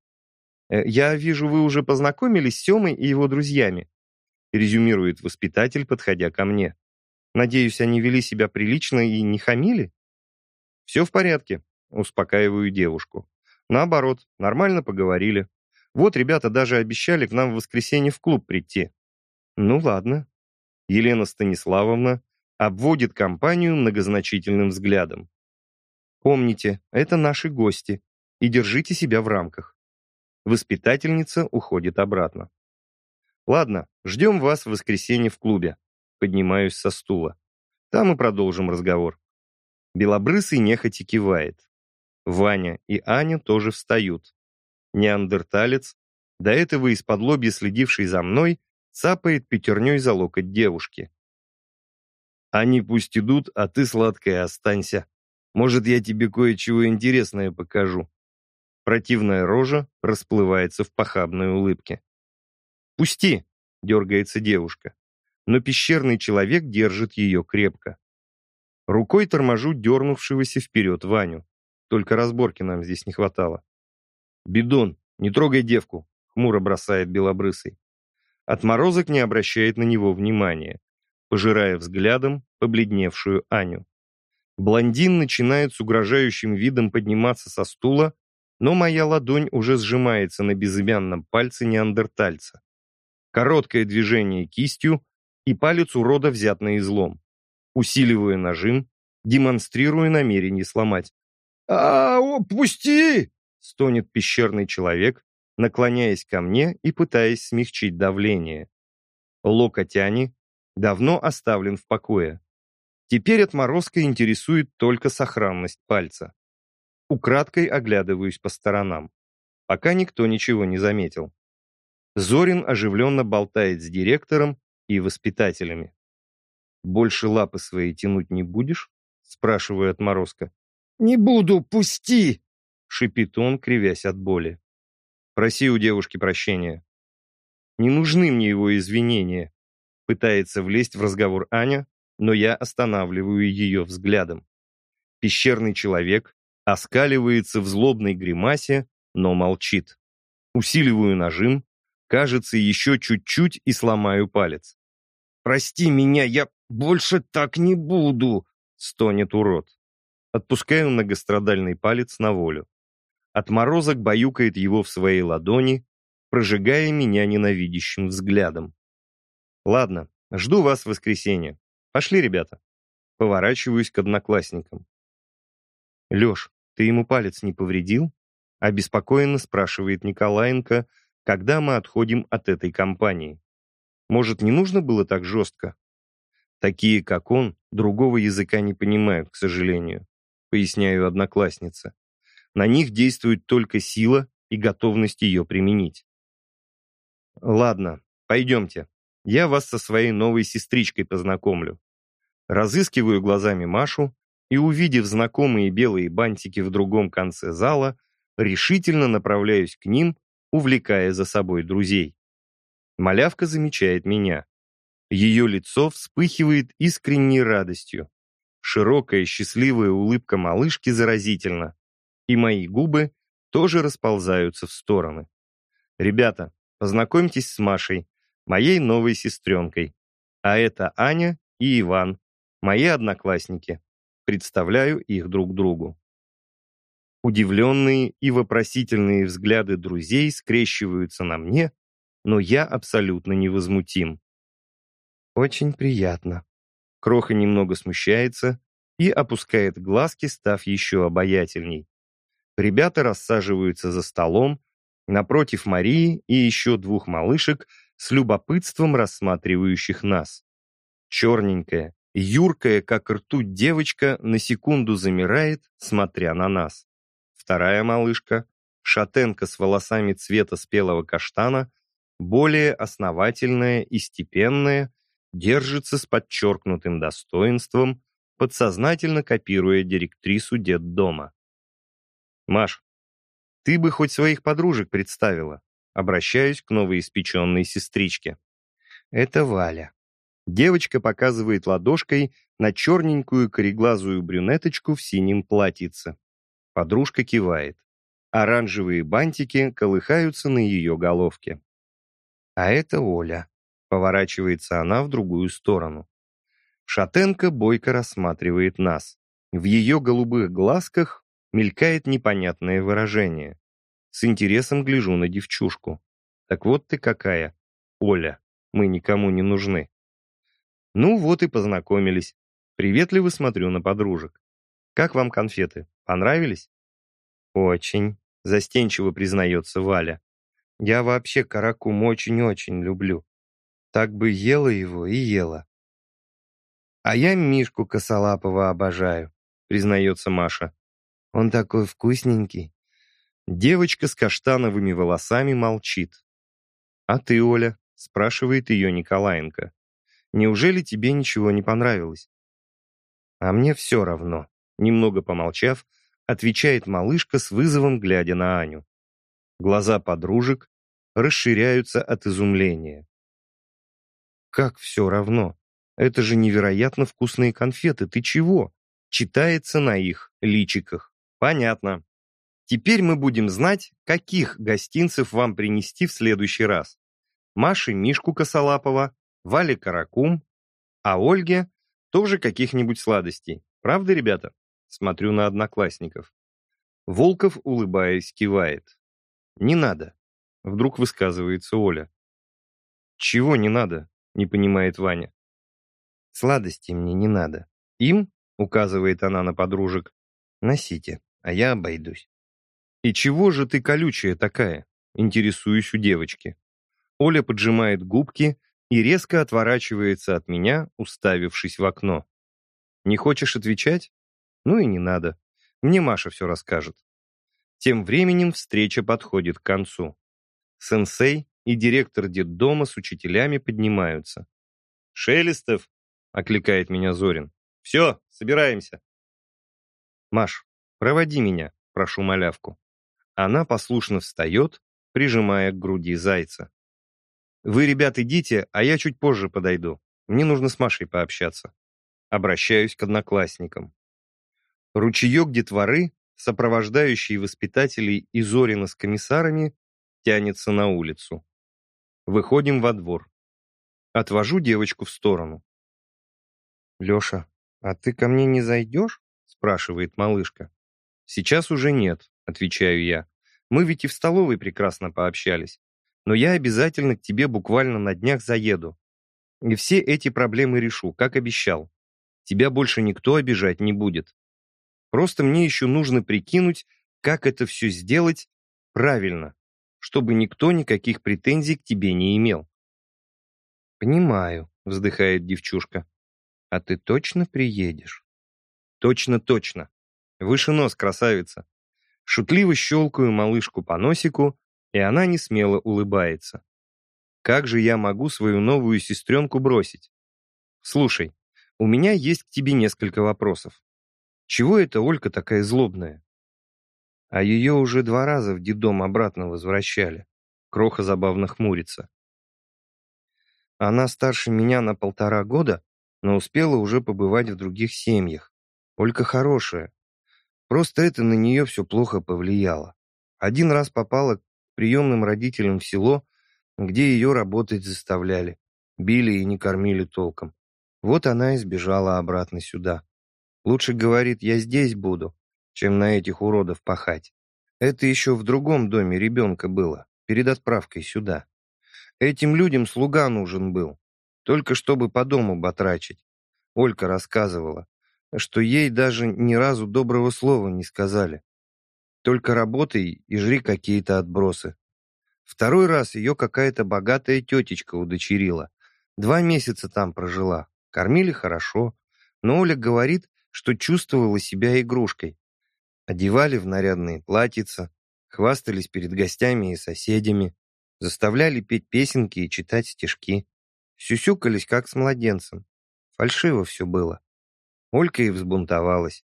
«Э, «Я вижу, вы уже познакомились с Семой и его друзьями», резюмирует воспитатель, подходя ко мне. «Надеюсь, они вели себя прилично и не хамили?» «Все в порядке», — успокаиваю девушку. Наоборот, нормально поговорили. Вот ребята даже обещали к нам в воскресенье в клуб прийти. Ну ладно. Елена Станиславовна обводит компанию многозначительным взглядом. Помните, это наши гости, и держите себя в рамках. Воспитательница уходит обратно. Ладно, ждем вас в воскресенье в клубе. Поднимаюсь со стула. Там и продолжим разговор. Белобрысый нехотя кивает. Ваня и Аня тоже встают. Неандерталец, до этого из-под лобья следивший за мной, цапает пятерней за локоть девушки. «Они пусть идут, а ты, сладкая, останься. Может, я тебе кое-чего интересное покажу». Противная рожа расплывается в похабной улыбке. «Пусти!» — дергается девушка. Но пещерный человек держит ее крепко. Рукой торможу дернувшегося вперед Ваню. Только разборки нам здесь не хватало. «Бидон, не трогай девку!» — хмуро бросает белобрысый. Отморозок не обращает на него внимания, пожирая взглядом побледневшую Аню. Блондин начинает с угрожающим видом подниматься со стула, но моя ладонь уже сжимается на безымянном пальце неандертальца. Короткое движение кистью, и палец урода взят на излом. Усиливаю нажим, демонстрируя намерение сломать. «А, -а пусти!» — стонет пещерный человек, наклоняясь ко мне и пытаясь смягчить давление. Локоть Ани давно оставлен в покое. Теперь отморозка интересует только сохранность пальца. Украдкой оглядываюсь по сторонам, пока никто ничего не заметил. Зорин оживленно болтает с директором и воспитателями. «Больше лапы свои тянуть не будешь?» — спрашиваю отморозка. «Не буду, пусти!» — шипит он, кривясь от боли. «Проси у девушки прощения». «Не нужны мне его извинения», — пытается влезть в разговор Аня, но я останавливаю ее взглядом. Пещерный человек оскаливается в злобной гримасе, но молчит. Усиливаю нажим, Кажется, еще чуть-чуть и сломаю палец. «Прости меня, я больше так не буду!» — стонет урод. Отпускаю многострадальный палец на волю. Отморозок баюкает его в своей ладони, прожигая меня ненавидящим взглядом. «Ладно, жду вас в воскресенье. Пошли, ребята». Поворачиваюсь к одноклассникам. «Леш, ты ему палец не повредил?» Обеспокоенно спрашивает Николаенко, когда мы отходим от этой компании. Может, не нужно было так жестко? Такие, как он, другого языка не понимают, к сожалению, поясняю одноклассница. На них действует только сила и готовность ее применить. Ладно, пойдемте. Я вас со своей новой сестричкой познакомлю. Разыскиваю глазами Машу и, увидев знакомые белые бантики в другом конце зала, решительно направляюсь к ним увлекая за собой друзей. Малявка замечает меня. Ее лицо вспыхивает искренней радостью. Широкая счастливая улыбка малышки заразительна, и мои губы тоже расползаются в стороны. Ребята, познакомьтесь с Машей, моей новой сестренкой. А это Аня и Иван, мои одноклассники. Представляю их друг другу. Удивленные и вопросительные взгляды друзей скрещиваются на мне, но я абсолютно невозмутим. Очень приятно. Кроха немного смущается и опускает глазки, став еще обаятельней. Ребята рассаживаются за столом, напротив Марии и еще двух малышек с любопытством рассматривающих нас. Черненькая, юркая, как ртуть девочка, на секунду замирает, смотря на нас. Вторая малышка, шатенка с волосами цвета спелого каштана, более основательная и степенная, держится с подчеркнутым достоинством, подсознательно копируя директрису детдома. «Маш, ты бы хоть своих подружек представила», обращаюсь к новоиспеченной сестричке. «Это Валя». Девочка показывает ладошкой на черненькую кореглазую брюнеточку в синем платьице. Подружка кивает. Оранжевые бантики колыхаются на ее головке. А это Оля. Поворачивается она в другую сторону. Шатенка бойко рассматривает нас. В ее голубых глазках мелькает непонятное выражение. С интересом гляжу на девчушку. Так вот ты какая, Оля. Мы никому не нужны. Ну вот и познакомились. Приветливо смотрю на подружек. Как вам конфеты? Понравились? Очень, застенчиво признается Валя. Я вообще каракум очень-очень люблю. Так бы ела его и ела. А я Мишку Косолапова обожаю, признается Маша. Он такой вкусненький. Девочка с каштановыми волосами молчит. «А ты, Оля?» — спрашивает ее Николаенко. «Неужели тебе ничего не понравилось?» «А мне все равно», — немного помолчав, отвечает малышка с вызовом, глядя на Аню. Глаза подружек расширяются от изумления. «Как все равно? Это же невероятно вкусные конфеты, ты чего?» Читается на их личиках. «Понятно. Теперь мы будем знать, каких гостинцев вам принести в следующий раз. Маше Мишку Косолапова, Вале Каракум, а Ольге тоже каких-нибудь сладостей. Правда, ребята? Смотрю на одноклассников. Волков, улыбаясь, кивает. «Не надо», — вдруг высказывается Оля. «Чего не надо?» — не понимает Ваня. «Сладости мне не надо. Им, — указывает она на подружек, — носите, а я обойдусь». «И чего же ты колючая такая?» — интересуюсь у девочки. Оля поджимает губки и резко отворачивается от меня, уставившись в окно. «Не хочешь отвечать? Ну и не надо. Мне Маша все расскажет». Тем временем встреча подходит к концу. Сенсей и директор детдома с учителями поднимаются. «Шелестов!» — окликает меня Зорин. «Все, собираемся». «Маш, проводи меня», — прошу малявку. Она послушно встает, прижимая к груди зайца. «Вы, ребят, идите, а я чуть позже подойду. Мне нужно с Машей пообщаться». Обращаюсь к одноклассникам. Ручеек детворы, сопровождающий воспитателей и Зорина с комиссарами, тянется на улицу. Выходим во двор. Отвожу девочку в сторону. «Леша, а ты ко мне не зайдешь?» спрашивает малышка. «Сейчас уже нет», отвечаю я. «Мы ведь и в столовой прекрасно пообщались. Но я обязательно к тебе буквально на днях заеду. И все эти проблемы решу, как обещал. Тебя больше никто обижать не будет. Просто мне еще нужно прикинуть, как это все сделать правильно, чтобы никто никаких претензий к тебе не имел. «Понимаю», — вздыхает девчушка. «А ты точно приедешь?» «Точно, точно. Выше нос, красавица». Шутливо щелкаю малышку по носику, и она не смело улыбается. «Как же я могу свою новую сестренку бросить? Слушай, у меня есть к тебе несколько вопросов. Чего эта Олька такая злобная?» А ее уже два раза в детдом обратно возвращали. Кроха забавно хмурится. Она старше меня на полтора года, но успела уже побывать в других семьях. Олька хорошая. Просто это на нее все плохо повлияло. Один раз попала к приемным родителям в село, где ее работать заставляли. Били и не кормили толком. Вот она и сбежала обратно сюда. Лучше, говорит, я здесь буду, чем на этих уродов пахать. Это еще в другом доме ребенка было, перед отправкой сюда. Этим людям слуга нужен был, только чтобы по дому батрачить. Олька рассказывала, что ей даже ни разу доброго слова не сказали. Только работай и жри какие-то отбросы. Второй раз ее какая-то богатая тетечка удочерила. Два месяца там прожила. Кормили хорошо. Но Оля говорит, что чувствовала себя игрушкой. Одевали в нарядные платьица, хвастались перед гостями и соседями, заставляли петь песенки и читать стишки. Сюсюкались, как с младенцем. Фальшиво все было. Олька и взбунтовалась.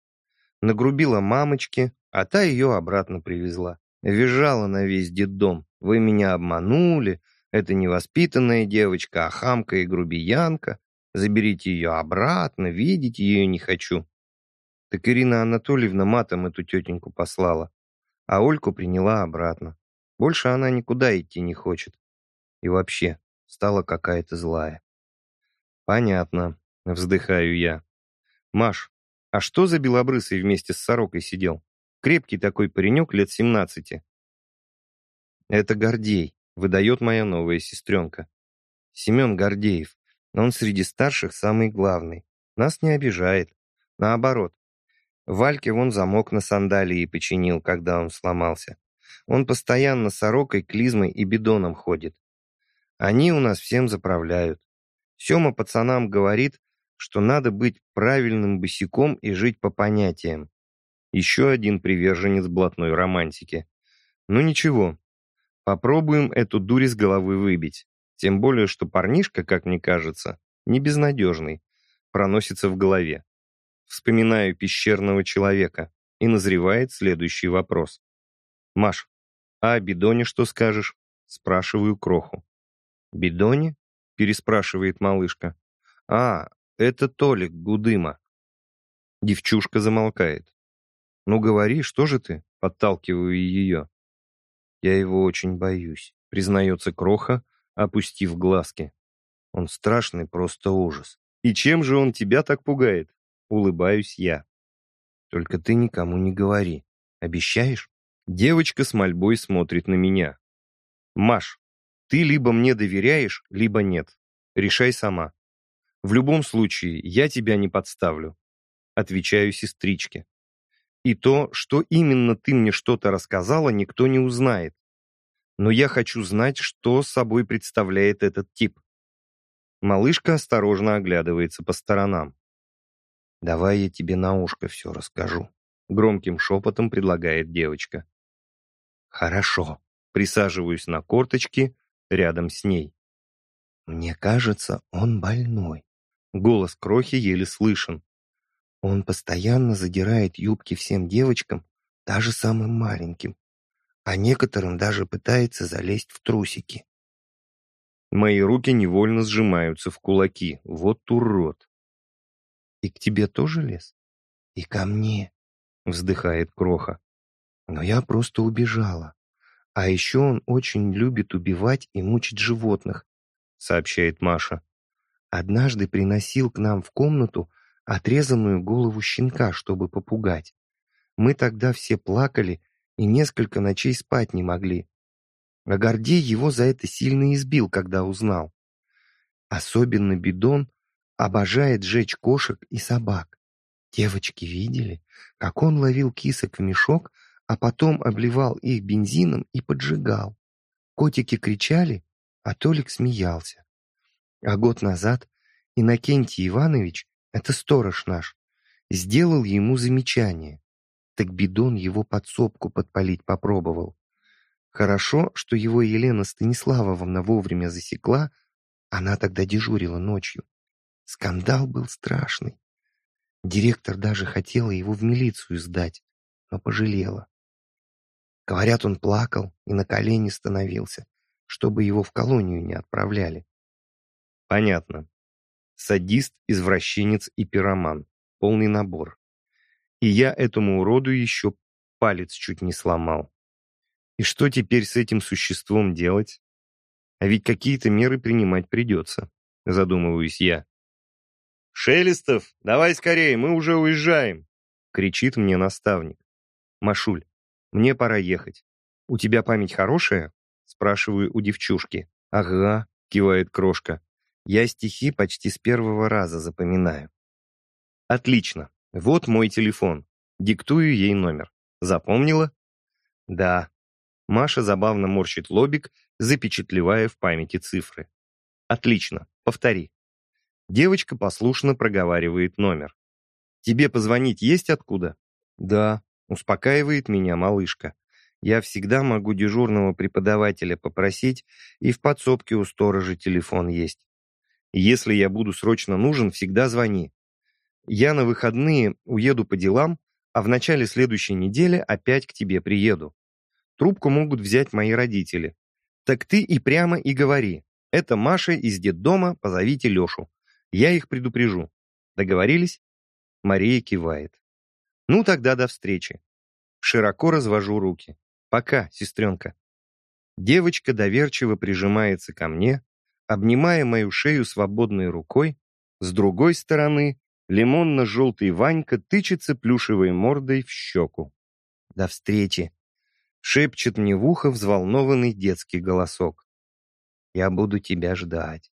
Нагрубила мамочке, а та ее обратно привезла. Визжала на весь детдом. «Вы меня обманули, это невоспитанная девочка, а хамка и грубиянка. Заберите ее обратно, видеть ее не хочу». Так Ирина Анатольевна матом эту тетеньку послала, а Ольку приняла обратно. Больше она никуда идти не хочет. И вообще, стала какая-то злая. «Понятно», — вздыхаю я. «Маш, а что за белобрысый вместе с сорокой сидел? Крепкий такой паренек лет семнадцати». «Это Гордей», — выдает моя новая сестренка. Семен Гордеев, но он среди старших самый главный. Нас не обижает. Наоборот, Вальке вон замок на сандалии починил, когда он сломался. Он постоянно сорокой, клизмой и бидоном ходит. Они у нас всем заправляют. Сема пацанам говорит, что надо быть правильным босиком и жить по понятиям. Еще один приверженец блатной романтики. Ну ничего, попробуем эту дурь из головы выбить. Тем более, что парнишка, как мне кажется, не безнадежный, проносится в голове. Вспоминаю пещерного человека, и назревает следующий вопрос. «Маш, а о бидоне что скажешь?» Спрашиваю Кроху. «Бидоне?» — переспрашивает малышка. «А, это Толик Гудыма». Девчушка замолкает. «Ну говори, что же ты?» — подталкиваю ее. «Я его очень боюсь», — признается Кроха, опустив глазки. «Он страшный, просто ужас». «И чем же он тебя так пугает?» — улыбаюсь я. «Только ты никому не говори. Обещаешь?» Девочка с мольбой смотрит на меня. «Маш, ты либо мне доверяешь, либо нет. Решай сама. В любом случае, я тебя не подставлю», — отвечаю сестричке. «И то, что именно ты мне что-то рассказала, никто не узнает. Но я хочу знать, что собой представляет этот тип». Малышка осторожно оглядывается по сторонам. «Давай я тебе на ушко все расскажу», — громким шепотом предлагает девочка. «Хорошо», — присаживаюсь на корточки рядом с ней. «Мне кажется, он больной». Голос Крохи еле слышен. «Он постоянно задирает юбки всем девочкам, даже самым маленьким, а некоторым даже пытается залезть в трусики». Мои руки невольно сжимаются в кулаки. Вот урод. «И к тебе тоже лез?» «И ко мне», — вздыхает Кроха. Но я просто убежала. А еще он очень любит убивать и мучить животных, сообщает Маша. Однажды приносил к нам в комнату отрезанную голову щенка, чтобы попугать. Мы тогда все плакали и несколько ночей спать не могли. А Гордей его за это сильно избил, когда узнал. Особенно Бидон обожает жечь кошек и собак. Девочки видели, как он ловил кисок в мешок, а потом обливал их бензином и поджигал. Котики кричали, а Толик смеялся. А год назад Иннокентий Иванович, это сторож наш, сделал ему замечание. Так бидон его подсобку подпалить попробовал. Хорошо, что его Елена Станиславовна вовремя засекла, она тогда дежурила ночью. Скандал был страшный. Директор даже хотела его в милицию сдать, но пожалела. Говорят, он плакал и на колени становился, чтобы его в колонию не отправляли. Понятно. Садист, извращенец и пироман. Полный набор. И я этому уроду еще палец чуть не сломал. И что теперь с этим существом делать? А ведь какие-то меры принимать придется, задумываюсь я. «Шелестов, давай скорее, мы уже уезжаем!» — кричит мне наставник. «Машуль, мне пора ехать. У тебя память хорошая? Спрашиваю у девчушки. Ага, кивает крошка. Я стихи почти с первого раза запоминаю. Отлично. Вот мой телефон. Диктую ей номер. Запомнила? Да. Маша забавно морщит лобик, запечатлевая в памяти цифры. Отлично. Повтори. Девочка послушно проговаривает номер. Тебе позвонить есть откуда? Да. Успокаивает меня малышка. Я всегда могу дежурного преподавателя попросить, и в подсобке у сторожа телефон есть. Если я буду срочно нужен, всегда звони. Я на выходные уеду по делам, а в начале следующей недели опять к тебе приеду. Трубку могут взять мои родители. Так ты и прямо и говори. Это Маша из детдома, позовите Лешу. Я их предупрежу. Договорились? Мария кивает. Ну, тогда до встречи. Широко развожу руки. Пока, сестренка. Девочка доверчиво прижимается ко мне, обнимая мою шею свободной рукой. С другой стороны, лимонно-желтый Ванька тычется плюшевой мордой в щеку. «До встречи!» — шепчет мне в ухо взволнованный детский голосок. «Я буду тебя ждать».